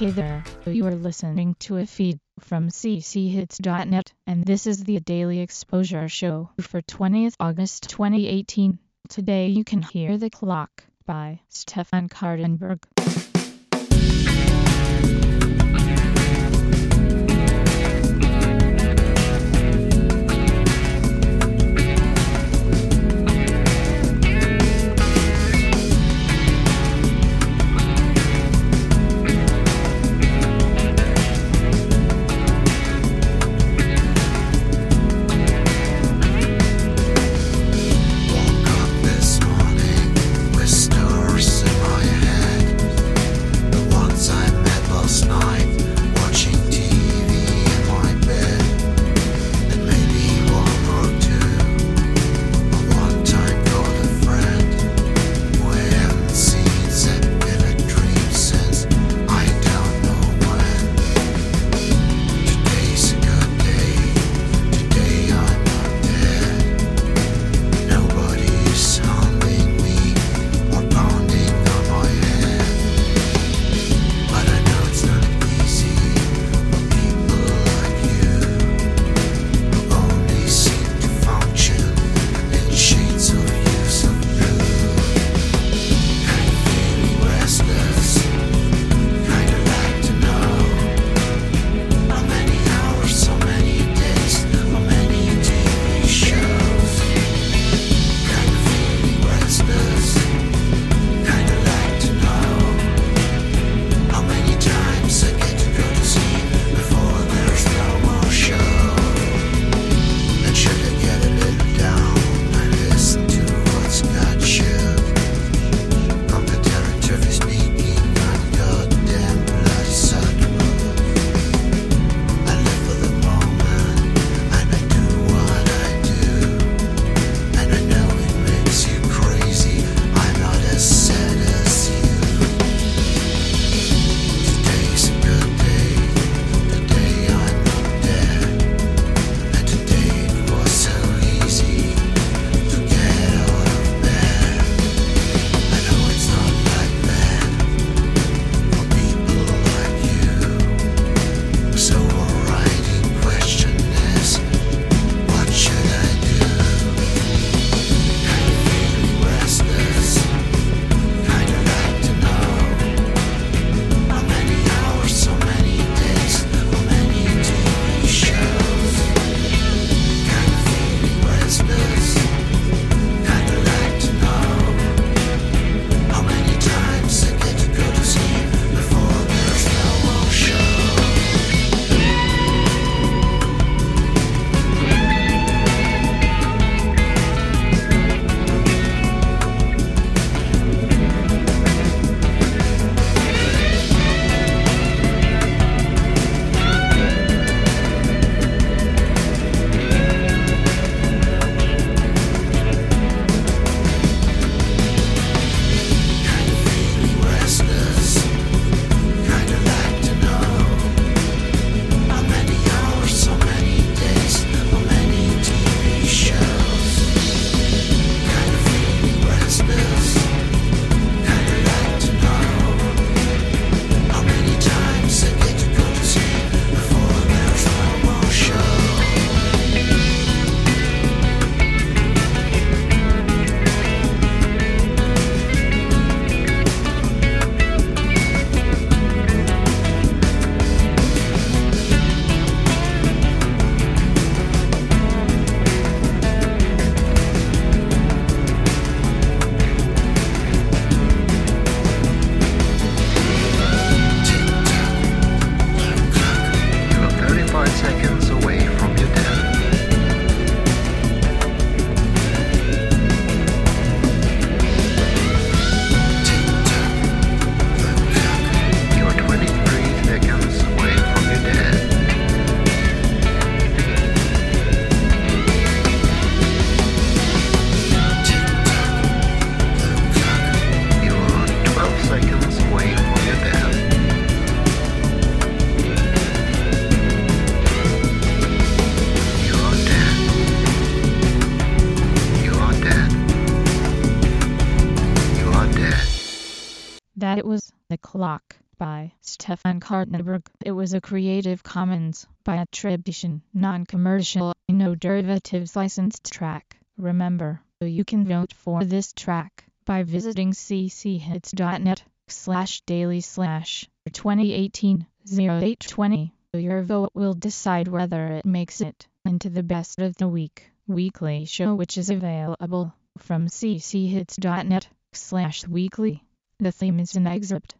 Hey there, you are listening to a feed from cchits.net, and this is the Daily Exposure Show for 20th August 2018. Today you can hear The Clock by Stefan Kartenberg. Clock by Stefan Kartenberg. It was a Creative Commons by attribution, non-commercial, no derivatives licensed track. Remember, you can vote for this track by visiting cchits.net slash daily slash 2018 0820. Your vote will decide whether it makes it into the best of the week. Weekly show which is available from cchits.net slash weekly. The theme is an excerpt